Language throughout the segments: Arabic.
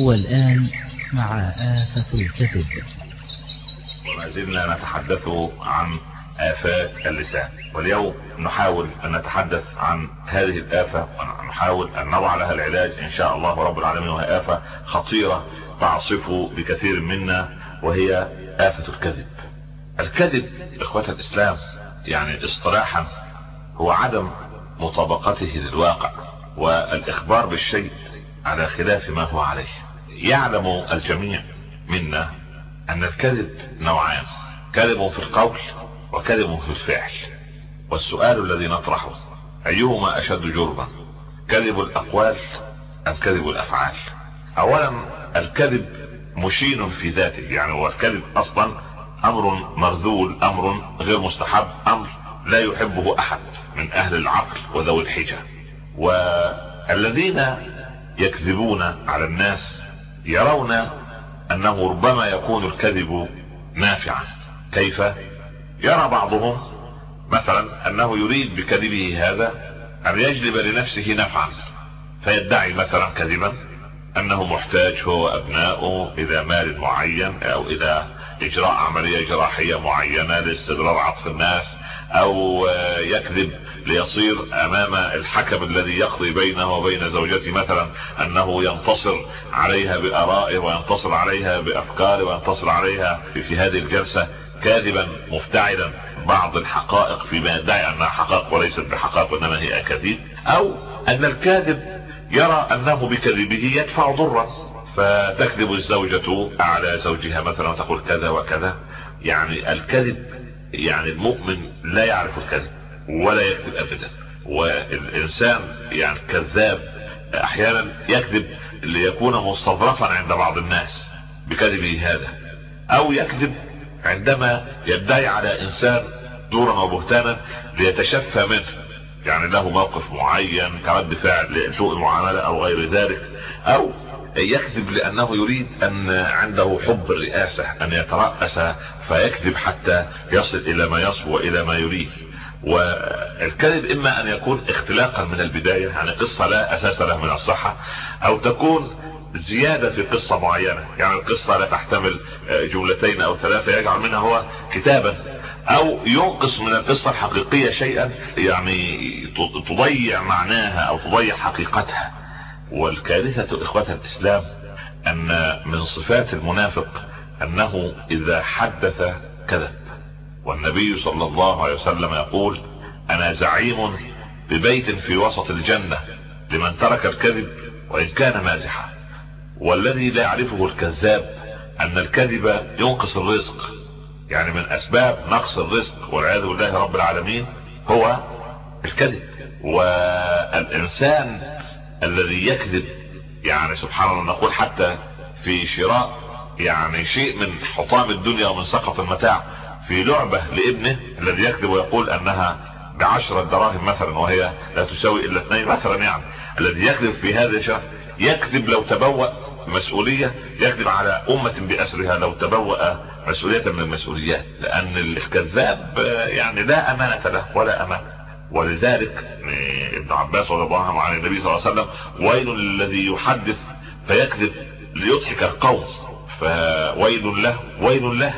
والآن مع آفة الكذب وما زلنا نتحدث عن آفات اللسان. واليوم نحاول أن نتحدث عن هذه الآفة ونحاول أن نضع لها العلاج إن شاء الله رب العالمين. وهي آفة خطيرة تعصف بكثير منا وهي آفة الكذب. الكذب إخوة الإسلام يعني اصطلاحا هو عدم مطابقته للواقع والإخبار بالشيء على خلاف ما هو عليه. يعلم الجميع منا أن الكذب نوعان كذب في القول وكذب في الفعل. والسؤال الذي نطرحه أيهما أشد جرما كذب الأقوال أم كذب الأفعال؟ أولا الكذب مشين في ذاته يعني هو الكذب أصلا أمر مرذول أمر غير مستحب أمر لا يحبه أحد من أهل العقل وذوي الحجة. والذين يكذبون على الناس يرون أنه ربما يكون الكذب نافعا. كيف؟ يرى بعضهم مثلا أنه يريد بكذبه هذا أن يجلب لنفسه نفعا فيدعي مثلا كذبا أنه محتاج هو وأبناؤه إلى مال معين أو إلى إجراء عملية جراحية معينة لاستدرار عطف الناس أو يكذب ليصير أمام الحكم الذي يقضي بينه وبين زوجته مثلا أنه ينتصر عليها بارائه وينتصر عليها بأفكاره وينتصر عليها في هذه الجلسة كاذبا مفتعلا بعض الحقائق فيما يدعي أنها حقائق وليست بحقائق وإنما هي أكاذيب أو أن الكاذب يرى أنه بكذبه يدفع ضرا فتكذب الزوجة على زوجها مثلا وتقول كذا وكذا. يعني الكذب يعني المؤمن لا يعرف الكذب. ولا يكذب ابدا. والإنسان يعني كذاب أحيانا يكذب ليكون مستظرفا عند بعض الناس بكذبه هذا. أو يكذب عندما يدعي على إنسان دورا وبهتانا ليتشفى منه. يعني له موقف معين كرد فعل لسوء المعاملة أو غير ذلك. أو يكذب لأنه يريد أن عنده حب الرئاسة أن يترأس فيكذب حتى يصل إلى ما يصل وإلى ما يريد. والكذب إما أن يكون اختلاقا من البداية يعني قصة لا أساس له من الصحة أو تكون زيادة في قصة معينة يعني القصة لا تحتمل جملتين أو ثلاثة يجعل منها هو كتابا أو ينقص من القصة الحقيقية شيئا يعني تضيع معناها أو تضيع حقيقتها. والكارثة إخوة الإسلام أن من صفات المنافق أنه إذا حدث كذب. والنبي صلى الله عليه وسلم يقول أنا زعيم ببيت في وسط الجنة لمن ترك الكذب وإن كان مازحا. والذي لا يعرفه الكذاب أن الكذب ينقص الرزق. يعني من أسباب نقص الرزق والعياذ بالله رب العالمين هو الكذب. والإنسان الذي يكذب يعني سبحان الله نقول حتى في شراء يعني شيء من حطام الدنيا ومن سقط المتاع. في لعبة لابنه الذي يكذب ويقول أنها بعشرة دراهم مثلا وهي لا تساوي إلا اثنين مثلا يعني. الذي يكذب في هذا الشهر يكذب لو تبوأ مسؤولية يكذب على أمة بأسرها لو تبوأ مسؤولية من المسؤوليات لأن الكذاب يعني لا أمانة له ولا أمانة. ولذلك ابن عباس رضي الله عنه عن النبي صلى الله عليه وسلم ويل الذي يحدث فيكذب ليضحك القوم. فويل له ويل له.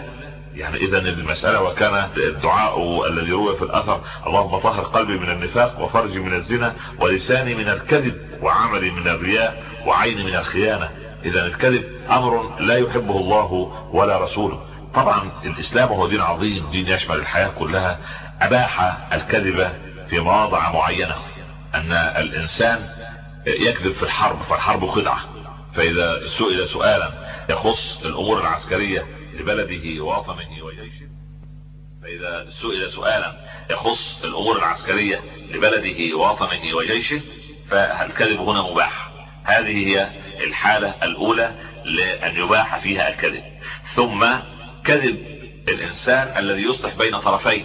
يعني اذا المسألة وكان الدعاء الذي روى في الأثر اللهم طهر قلبي من النفاق وفرجي من الزنا ولساني من الكذب وعملي من الرياء وعيني من الخيانة. اذا الكذب أمر لا يحبه الله ولا رسوله. طبعا الإسلام هو دين عظيم دين يشمل الحياة كلها. أباح الكذب في مواضع معينة أن الإنسان يكذب في الحرب فالحرب خدعة. فإذا سئل سؤالا يخص الأمور العسكرية لبلده ووطنه وجيشه. فإذا سئل سؤالا يخص الأمور العسكرية لبلده ووطنه وجيشه فالكذب هنا مباح؟ هذه هي الحالة الأولى لأن يباح فيها الكذب. ثم كذب الإنسان الذي يصلح بين طرفين.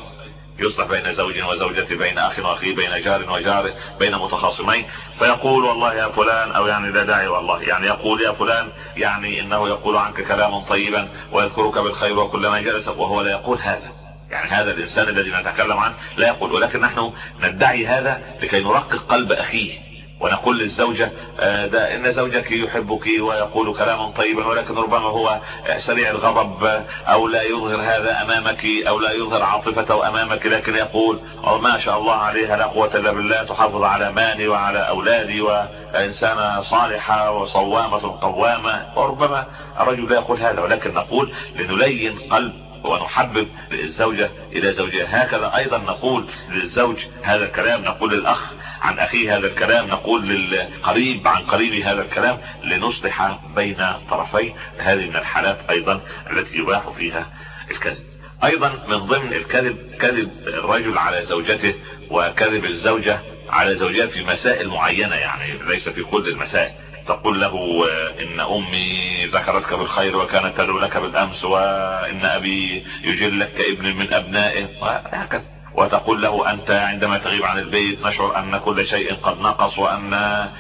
يصلح بين زوج وزوجة بين أخ واخيه بين جار وجاره بين متخاصمين. فيقول والله يا فلان أو يعني لا داعي والله يعني يقول يا فلان يعني إنه يقول عنك كلاما طيبا ويذكرك بالخير وكلما جلس وهو لا يقول هذا. يعني هذا الإنسان الذي نتكلم عنه لا يقول ولكن نحن ندعي هذا لكي نرقق قلب أخيه. ونقول للزوجة آه، ده إن زوجك يحبك ويقول كلاما طيبا ولكن ربما هو سريع الغضب أو لا يظهر هذا أمامك أو لا يظهر عاطفته أمامك لكن يقول ما شاء الله عليها لا قوة إلا بالله تحافظ على مالي وعلى أولادي وإنسانة صالحة وصوامة قوامة. وربما الرجل لا يقول هذا ولكن نقول لنلين قلب ونحبب الزوجة إلى زوجها. هكذا أيضا نقول للزوج هذا الكلام. نقول للأخ عن أخيه هذا الكلام. نقول للقريب عن قريبي هذا الكلام. لنصلح بين طرفي هذه من الحالات أيضا التي يباح فيها الكذب. أيضا من ضمن الكذب كذب الرجل على زوجته وكذب الزوجة على زوجها في مسائل معينة يعني ليس في كل المسائل. تقول له إن أمي ذكرتك بالخير وكانت تدعو لك بالأمس وإن أبي يجلك كابن من أبنائه. وهكذا. وتقول له أنت عندما تغيب عن البيت نشعر أن كل شيء قد نقص وأن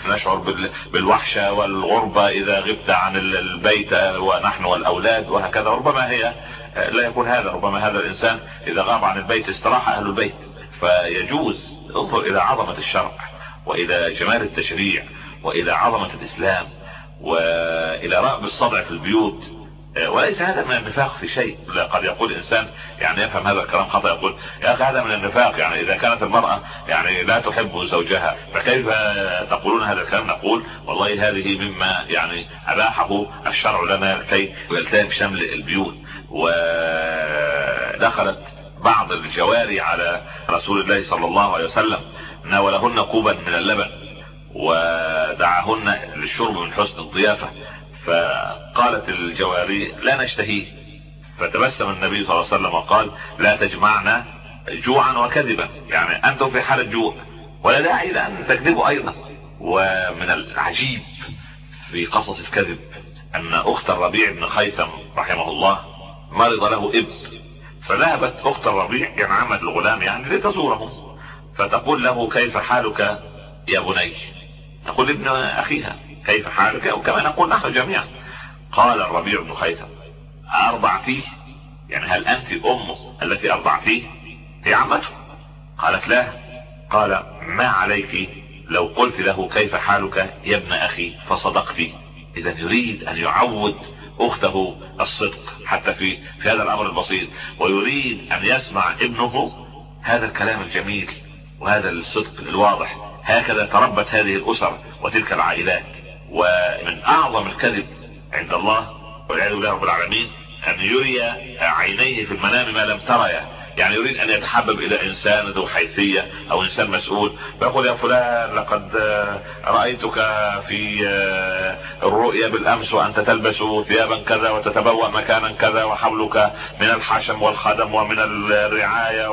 نشعر بالوحشة والغربة إذا غبت عن البيت ونحن والأولاد وهكذا. ربما هي لا يكون هذا. ربما هذا الإنسان إذا غاب عن البيت استراح أهل البيت. فيجوز انظر إلى عظمة الشرع وإلى جمال التشريع. وإلى عظمة الإسلام وإلى رأب الصدع في البيوت. وليس هذا من النفاق في شيء. قد يقول إنسان يعني يفهم هذا الكلام خطأ يقول يا أخي هذا من النفاق. يعني إذا كانت المرأة يعني لا تحب زوجها فكيف تقولون هذا الكلام؟ نقول والله هذه مما يعني أباحه الشرع لنا لكي يلتهم شمل البيوت. ودخلت بعض الجواري على رسول الله صلى الله عليه وسلم ناولهن كوبا من اللبن. ودعاهن للشرب من حسن الضيافة فقالت الجواري لا نشتهيه. فتبسم النبي صلى الله عليه وسلم وقال لا تجمعنا جوعا وكذبا يعني أنتم في حالة جوع ولا داعي لأن تكذبوا أيضا. ومن العجيب في قصص الكذب أن أخت الربيع بن خيثم رحمه الله مرض له ابن فذهبت أخت الربيع جمعمة الغلام يعني لتزوره فتقول له كيف حالك يا بني؟ تقول ابن أخيها كيف حالك؟ وكما نقول نحن جميعا. قال الربيع بن خيثم ارضعتيه يعني هل أنت امه التي ارضعتيه هي عمته. قالت لا. قال ما عليك لو قلت له كيف حالك يا ابن أخي فصدقت إذا يريد أن يعود أخته الصدق حتى في في هذا الأمر البسيط ويريد أن يسمع ابنه هذا الكلام الجميل وهذا الصدق الواضح. هكذا تربت هذه الأسر وتلك العائلات. ومن أعظم الكذب عند الله والعياذ بالله رب العالمين أن يري عينيه في المنام ما لم تريا يعني يريد أن يتحبب إلى إنسان ذو حيثية أو إنسان مسؤول فيقول يا فلان لقد رأيتك في الرؤيا بالأمس وأنت تلبس ثيابا كذا وتتبوأ مكانا كذا وحولك من الحشم والخدم ومن الرعاية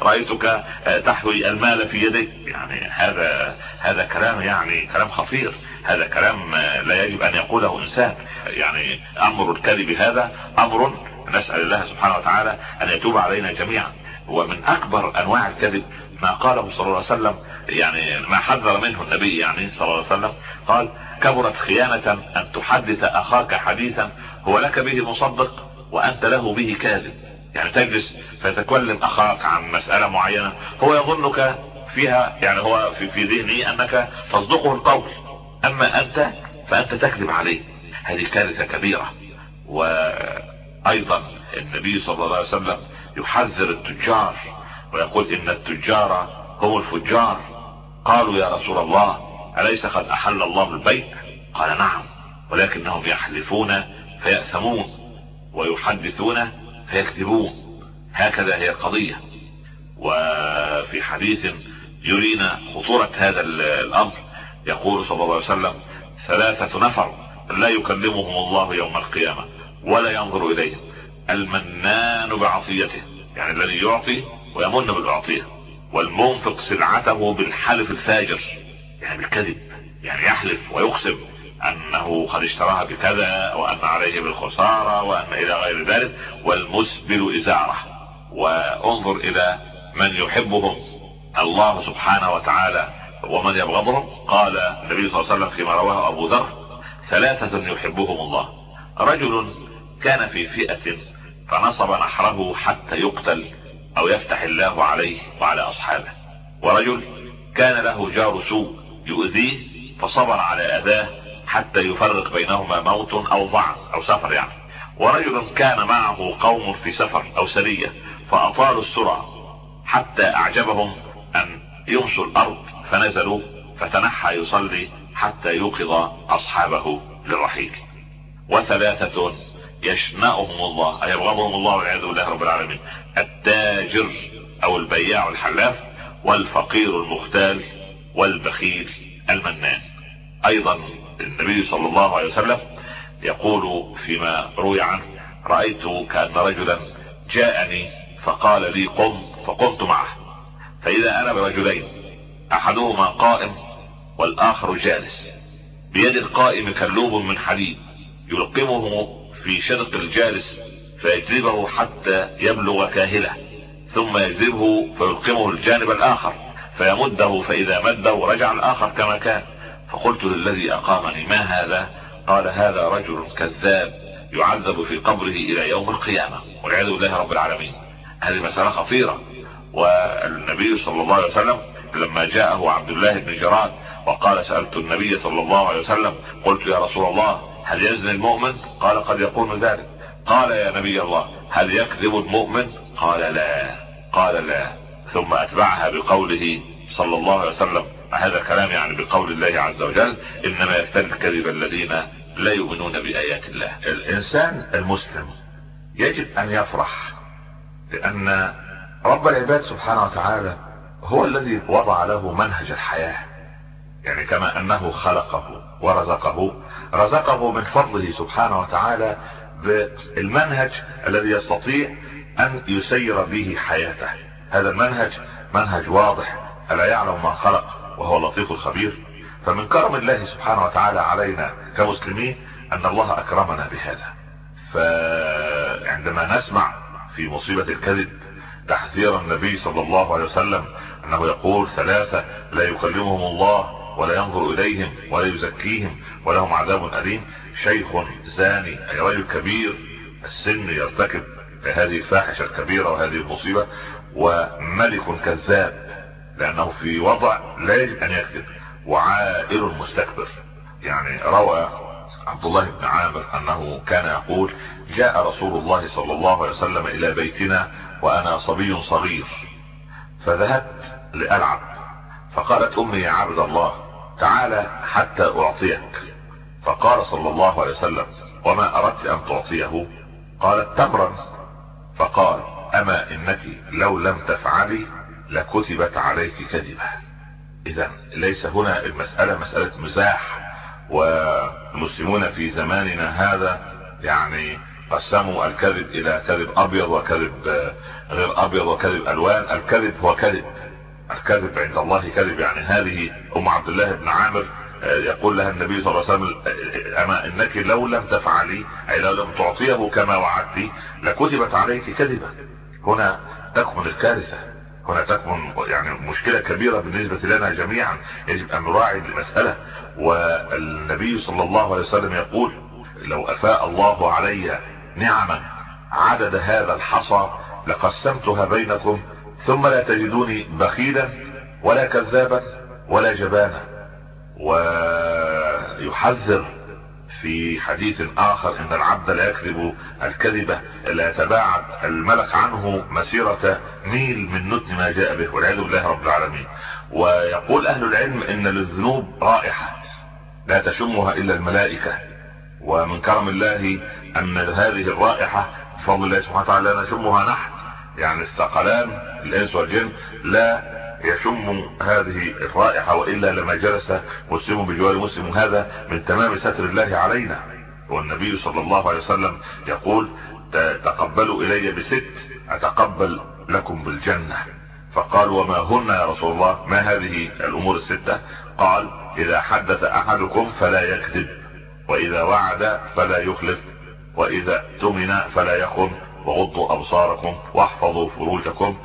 ورأيتك تحوي المال في يديك. يعني هذا هذا كلام يعني كلام خطير. هذا كلام لا يجب أن يقوله إنسان. يعني أمر الكذب هذا أمر نسأل الله سبحانه وتعالى أن يتوب علينا جميعا. ومن أكبر أنواع الكذب ما قاله صلى الله عليه وسلم يعني ما حذر منه النبي يعني صلى الله عليه وسلم قال كبرت خيانة أن تحدث أخاك حديثا هو لك به مصدق وأنت له به كاذب. يعني تجلس فتكلم أخاك عن مسألة معينة هو يظنك فيها يعني هو في, في ذهنه أنك تصدقه القول أما أنت فأنت تكذب عليه. هذه كارثة كبيرة. وأيضا النبي صلى الله عليه وسلم يحذر التجار ويقول إن التجار هم الفجار. قالوا يا رسول الله أليس قد أحل الله البيع؟ قال نعم ولكنهم يحلفون فيأثمون ويحدثون فيكذبون. هكذا هي القضية. وفي حديث يرينا خطورة هذا الأمر يقول صلى الله عليه وسلم ثلاثة نفر لا يكلمهم الله يوم القيامة. ولا ينظر اليهم المنان بعطيته يعني الذي يعطي ويمن بالعطية. والمنفق سلعته بالحلف الفاجر يعني بالكذب يعني يحلف ويقسم أنه قد اشتراها بكذا وأن عليه بالخسارة وأن إلى غير ذلك. والمسبل إزارة. وانظر إلى من يحبهم. الله سبحانه وتعالى ومن يبغضهم. قال النبي صلى الله عليه وسلم فيما رواه أبو ذر ثلاثة يحبهم الله. رجل كان في فئة فنصب نحره حتى يقتل أو يفتح الله عليه وعلى أصحابه. ورجل كان له جار سوء يؤذيه فصبر على اذاه حتى يفرق بينهما موت أو ضعف أو سفر يعني. ورجل كان معه قوم في سفر أو سرية فأطالوا السرعة حتى أعجبهم أن يمشوا الأرض فنزلوا فتنحى يصلي حتى يوقظ أصحابه للرحيل. وثلاثة يشنأهم الله يبغضهم الله والعياذ بالله رب العالمين. التاجر أو البياع الحلاف والفقير المختال والبخيل المنان. أيضا النبي صلى الله عليه وسلم يقول فيما روي عنه رأيت كأن رجلا جاءني فقال لي قم فقمت معه. فإذا أنا برجلين أحدهما قائم والآخر جالس. بيد القائم كلوب من حديد يلقمه في شرق الجالس فيجذبه حتى يبلغ كاهله ثم يجذبه فيلقمه الجانب الآخر فيمده فإذا مده رجع الآخر كما كان. فقلت للذي أقامني ما هذا؟ قال هذا رجل كذاب يعذب في قبره إلى يوم القيامة. والعياذ بالله رب العالمين. هذه مسألة خطيرة. والنبي صلى الله عليه وسلم لما جاءه عبد الله بن جراد وقال سألت النبي صلى الله عليه وسلم قلت يا رسول الله هل يزني المؤمن؟ قال قد يكون ذلك. قال يا نبي الله هل يكذب المؤمن؟ قال لا. قال لا. ثم أتبعها بقوله صلى الله عليه وسلم. هذا كلام يعني بقول الله عز وجل إنما يفتن الكذب الذين لا يؤمنون بآيات الله. الإنسان المسلم يجب أن يفرح لأن رب العباد سبحانه وتعالى هو الذي وضع له منهج الحياة. يعني كما أنه خلقه ورزقه رزقه من فضله سبحانه وتعالى بالمنهج الذي يستطيع أن يسير به حياته. هذا المنهج منهج واضح ألا يعلم ما خلق وهو اللطيف الخبير. فمن كرم الله سبحانه وتعالى علينا كمسلمين أن الله أكرمنا بهذا. فعندما نسمع في مصيبة الكذب تحذير النبي صلى الله عليه وسلم أنه يقول ثلاثة لا يكلمهم الله ولا ينظر إليهم ولا يزكيهم ولهم عذاب أليم. شيخ زاني أي رجل كبير السن يرتكب هذه الفاحشة الكبيرة وهذه المصيبة وملك كذاب لأنه في وضع لا يجب أن يكذب وعائل مستكبر. يعني روى عبد الله بن عامر أنه كان يقول جاء رسول الله صلى الله عليه وسلم إلى بيتنا وأنا صبي صغير فذهبت لألعب فقالت أمي يا عبد الله تعالى حتى أعطيك. فقال صلى الله عليه وسلم وما أردت أن تعطيه؟ قالت تمرا. فقال أما إنك لو لم تفعلي لكتبت عليك كذبة. اذا ليس هنا المسألة مسألة مزاح والمسلمون في زماننا هذا يعني قسموا الكذب إلى كذب أبيض وكذب غير أبيض وكذب ألوان. الكذب هو كذب. الكذب عند الله كذب. يعني هذه أم عبد الله بن عامر يقول لها النبي صلى الله عليه وسلم أما إنك لو لم تفعلي أي لو لم تعطيه كما وعدت لكتبت عليك كذبة. هنا تكمن الكارثة. هنا تكمن يعني مشكلة كبيرة بالنسبة لنا جميعا. يجب أن نراعي المسألة. والنبي صلى الله عليه وسلم يقول لو أفاء الله علي نعما عدد هذا الحصى لقسمتها بينكم ثم لا تجدوني بخيلا ولا كذابا ولا جبانا. ويحذر في حديث آخر إن العبد لا يكذب الكذبة لا يتباعد الملك عنه مسيرة ميل من نتن ما جاء به والعياذ بالله رب العالمين. ويقول أهل العلم إن للذنوب رائحة لا تشمها إلا الملائكة. ومن كرم الله أن هذه الرائحة بفضل الله سبحانه وتعالى نشمها نحن. يعني الثقلان الإنس والجن لا يشم هذه الرائحة وإلا لما جلس مسلم بجوار مسلم هذا من تمام ستر الله علينا. والنبي صلى الله عليه وسلم يقول تقبلوا إلي بست أتقبل لكم بالجنة. فقال وما هن يا رسول الله؟ ما هذه الأمور الستة؟ قال إذا حدث أحدكم فلا يكذب وإذا وعد فلا يخلف وإذا تمن فلا يخن وغضوا أبصاركم واحفظوا فروجكم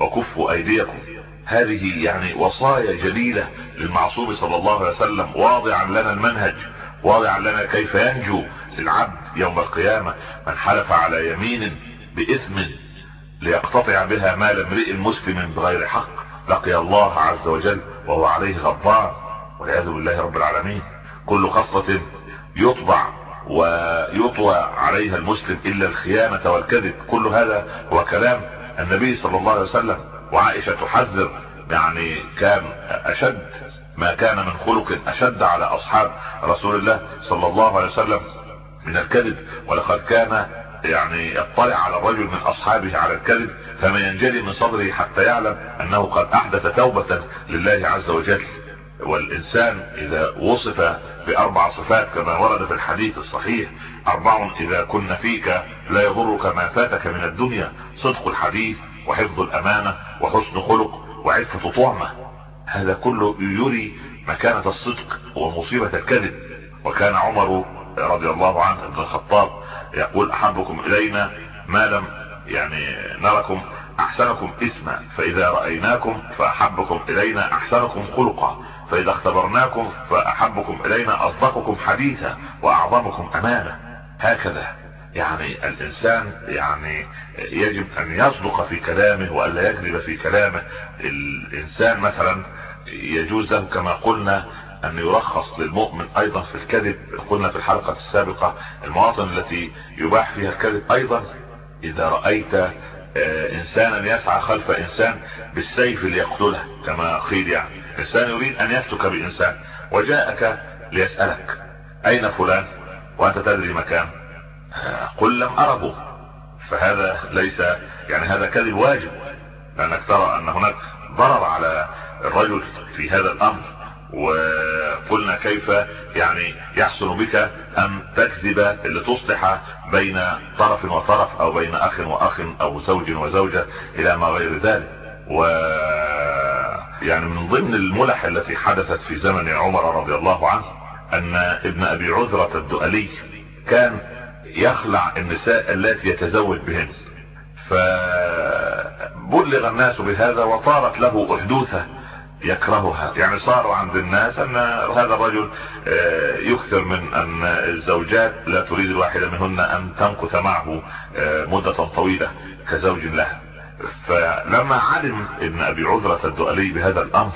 وكفوا أيديكم. هذه يعني وصايا جليلة للمعصوم صلى الله عليه وسلم واضعا لنا المنهج واضعا لنا كيف ينجو العبد يوم القيامة من حلف على يمين بإثم ليقتطع بها مال امرئ مسلم بغير حق لقي الله عز وجل وهو عليه غضبان والعياذ بالله رب العالمين. كل خصلة يطبع ويطوى عليها المسلم إلا الخيانة والكذب. كل هذا هو كلام النبي صلى الله عليه وسلم. وعائشة تحذر يعني كان أشد ما كان من خلق أشد على أصحاب رسول الله صلى الله عليه وسلم من الكذب. ولقد كان يعني يطلع على الرجل من أصحابه على الكذب فما ينجلي من صدره حتى يعلم أنه قد أحدث توبة لله عز وجل. والإنسان إذا وصف بأربع صفات كما ورد في الحديث الصحيح أربع إذا كن فيك لا يضرك ما فاتك من الدنيا صدق الحديث وحفظ الأمانة وحسن خلق وعفة طعمة. هذا كله يري مكانة الصدق ومصيبة الكذب. وكان عمر رضي الله عنه ابن الخطاب يقول أحبكم إلينا ما لم يعني نركم أحسنكم اسما فإذا رأيناكم فأحبكم إلينا أحسنكم خلقا. فإذا اختبرناكم فأحبكم إلينا أصدقكم حديثا وأعظمكم أمانة. هكذا يعني الإنسان يعني يجب أن يصدق في كلامه والا يكذب في كلامه. الإنسان مثلا يجوز له كما قلنا أن يرخص للمؤمن أيضا في الكذب. قلنا في الحلقة السابقة المواطن التي يباح فيها الكذب أيضا. إذا رأيت انسانا يسعى خلف إنسان بالسيف ليقتله كما قيل يعني. إنسان يريد أن يفتك بإنسان. وجاءك ليسألك أين فلان؟ وأنت تدري مكان؟ قل لم اره فهذا ليس يعني هذا كذب واجب لأنك ترى أن هناك ضرر على الرجل في هذا الأمر. وقلنا كيف يعني يحسن بك أن تكذب لتصلح بين طرف وطرف أو بين أخ وأخ أو زوج وزوجة إلى ما غير ذلك. و يعني من ضمن الملح التي حدثت في زمن عمر رضي الله عنه أن ابن أبي عذرة الدؤلي كان يخلع النساء التي يتزوج بهن. فبلغ الناس بهذا وطارت له أحدوثة يكرهها. يعني صار عند الناس أن هذا الرجل يكثر من أن الزوجات لا تريد الواحدة منهن أن تمكث معه مدة طويلة كزوج لها. فلما علم ابن أبي عذرة الدؤلي بهذا الأمر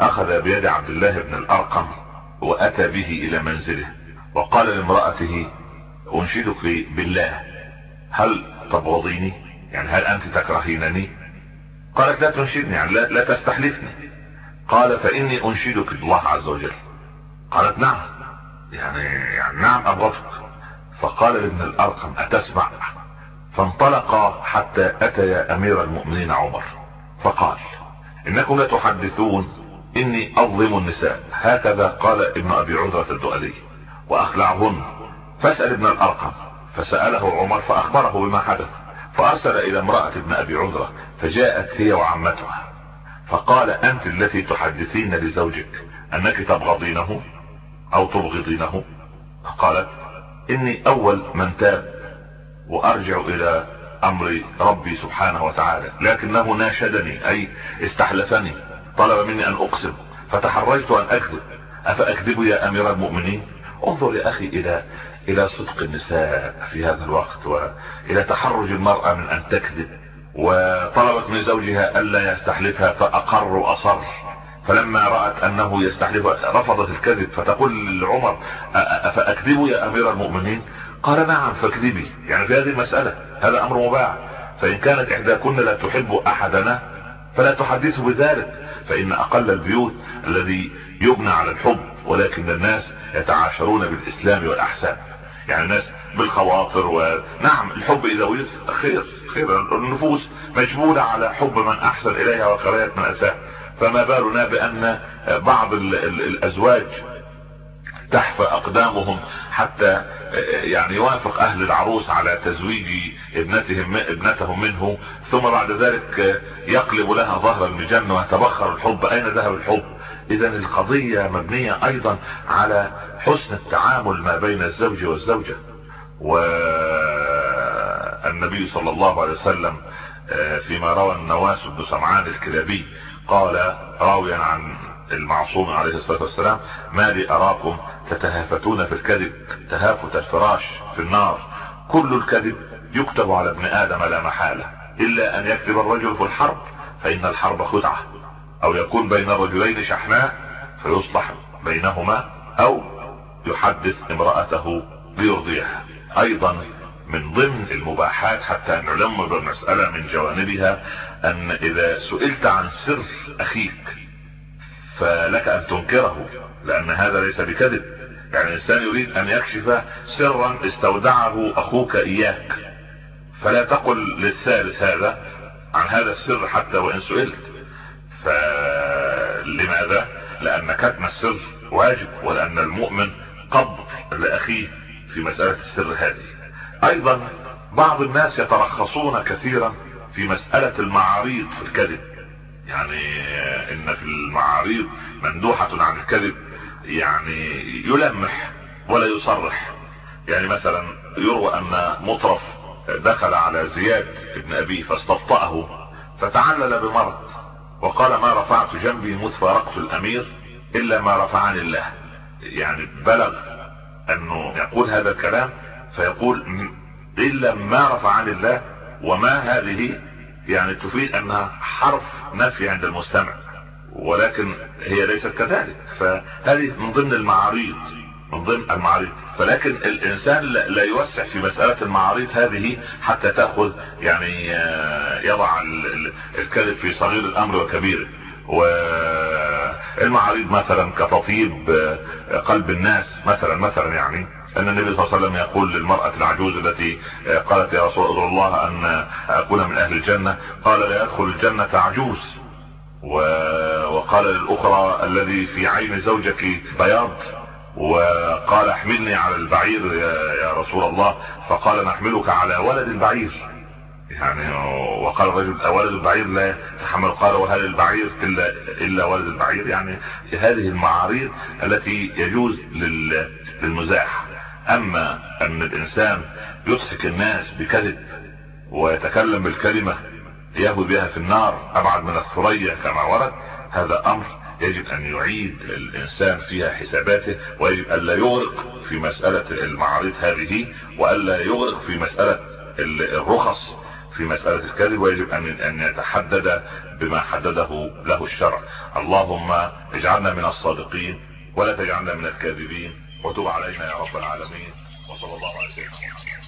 أخذ بيد عبد الله بن الأرقم وأتى به إلى منزله وقال لامرأته أنشدك بالله هل تبغضيني؟ يعني هل أنت تكرهينني؟ قالت لا تنشدني يعني لا, لا تستحلفني. قال فإني أنشدك الله عز وجل. قالت نعم. يعني, يعني نعم أبغضك. فقال لابن الأرقم أتسمع؟ فانطلقا حتى اتيا أمير المؤمنين عمر. فقال إنكم لتحدثون إني أظلم النساء. هكذا قال ابن أبي عذرة الدؤلي. وأخلعهن. فاسأل ابن الأرقم. فسأله عمر فأخبره بما حدث. فأرسل إلى امرأة ابن أبي عذرة فجاءت هي وعمتها. فقال أنت التي تحدثين لزوجك أنك تبغضينه أو تبغضينه؟ قالت إني أول من تاب وأرجع إلى أمر ربي سبحانه وتعالى لكنه ناشدني أي استحلفني طلب مني أن أقسم فتحرجت أن أكذب. أفأكذب يا أمير المؤمنين؟ انظر يا أخي إلى إلى صدق النساء في هذا الوقت وإلى تحرج المرأة من أن تكذب. وطلبت من زوجها ألا يستحلفها فأقر وأصر. فلما رأت أنه يستحلف رفضت الكذب فتقول لعمر افاكذب يا أمير المؤمنين؟ قال نعم فاكذبي. يعني في هذه المسألة هذا أمر مباح. فإن كانت إحداكن لا تحب أحدنا فلا تحدثه بذلك. فإن أقل البيوت الذي يبنى على الحب ولكن الناس يتعاشرون بالإسلام والاحسان يعني الناس بالخواطر ونعم الحب إذا وجد خير خير النفوس. مجبولة على حب من أحسن إليها وكراهية من أساء. فما بالنا بأن بعض ال ال الأزواج تحفى أقدامهم حتى يعني يوافق أهل العروس على تزويج ابنتهم ابنتهم منه. ثم بعد ذلك يقلب لها ظهر المجنة ويتبخر الحب. أين ذهب الحب؟ اذا القضية مبنية أيضا على حسن التعامل ما بين الزوج والزوجة. والنبي صلى الله عليه وسلم فيما روى النواس بن سمعان الكلابي قال راويا عن المعصوم عليه الصلاة والسلام ما لي أراكم تتهافتون في الكذب تهافت الفراش في النار. كل الكذب يكتب على ابن آدم لا محالة إلا أن يكذب الرجل في الحرب فإن الحرب خدعة أو يكون بين الرجلين شحناء فيصلح بينهما أو يحدث امرأته ليرضيها. أيضا من ضمن المباحات حتى نعلم بالمسألة من جوانبها أن إذا سئلت عن سر أخيك فلك أن تنكره لأن هذا ليس بكذب. يعني الإنسان يريد أن يكشف سرا استودعه أخوك إياك. فلا تقل للثالث هذا عن هذا السر حتى وإن سئلت. فلماذا؟ لأن كتم السر واجب ولأن المؤمن قبض لأخيه. في مسألة السر هذه. أيضا بعض الناس يترخصون كثيرا في مسألة المعاريض في الكذب. يعني إن في المعاريض مندوحة عن الكذب يعني يلمح ولا يصرح. يعني مثلا يروى أن مطرف دخل على زياد ابن أبيه فاستبطأه فتعلل بمرض وقال ما رفعت جنبي مذ فارقت الأمير إلا ما رفعني الله. يعني بلغ أنه يقول هذا الكلام فيقول إلا ما رفعني الله وما هذه يعني تفيد أنها حرف نفي عند المستمع ولكن هي ليست كذلك. فهذه من ضمن المعاريض من ضمن المعاريض. فلكن الإنسان لا يوسع في مسألة المعاريض هذه حتى تأخذ يعني يضع الكذب في صغير الأمر وكبيره. والمعاريض مثلا كتطيب قلب الناس مثلا مثلا يعني أن النبي صلى الله عليه وسلم يقول للمرأة العجوز التي قالت يا رسول الله أن أكون من أهل الجنة قال لا يدخل الجنة عجوز. وقال للأخرى الذي في عين زوجك بياض. وقال احملني على البعير يا رسول الله. فقال نحملك على ولد البعير يعني وقال الرجل ولد البعير؟ لا يتحمل. قال وهل البعير إلا إلا ولد البعير؟ يعني هذه المعاريض التي يجوز للمزاح. أما أن الإنسان يضحك الناس بكذب ويتكلم بالكلمة يهوي بها في النار أبعد من الثريا كما ورد هذا أمر يجب أن يعيد الإنسان فيها حساباته ويجب أن لا يغرق في مسألة المعارض هذه والا يغرق في مسألة الرخص في مسألة الكذب ويجب ان أن يتحدد بما حدده له الشرع. اللهم اجعلنا من الصادقين ولا تجعلنا من الكاذبين وتب علينا يا رب العالمين. وصلى الله سيدنا محمد.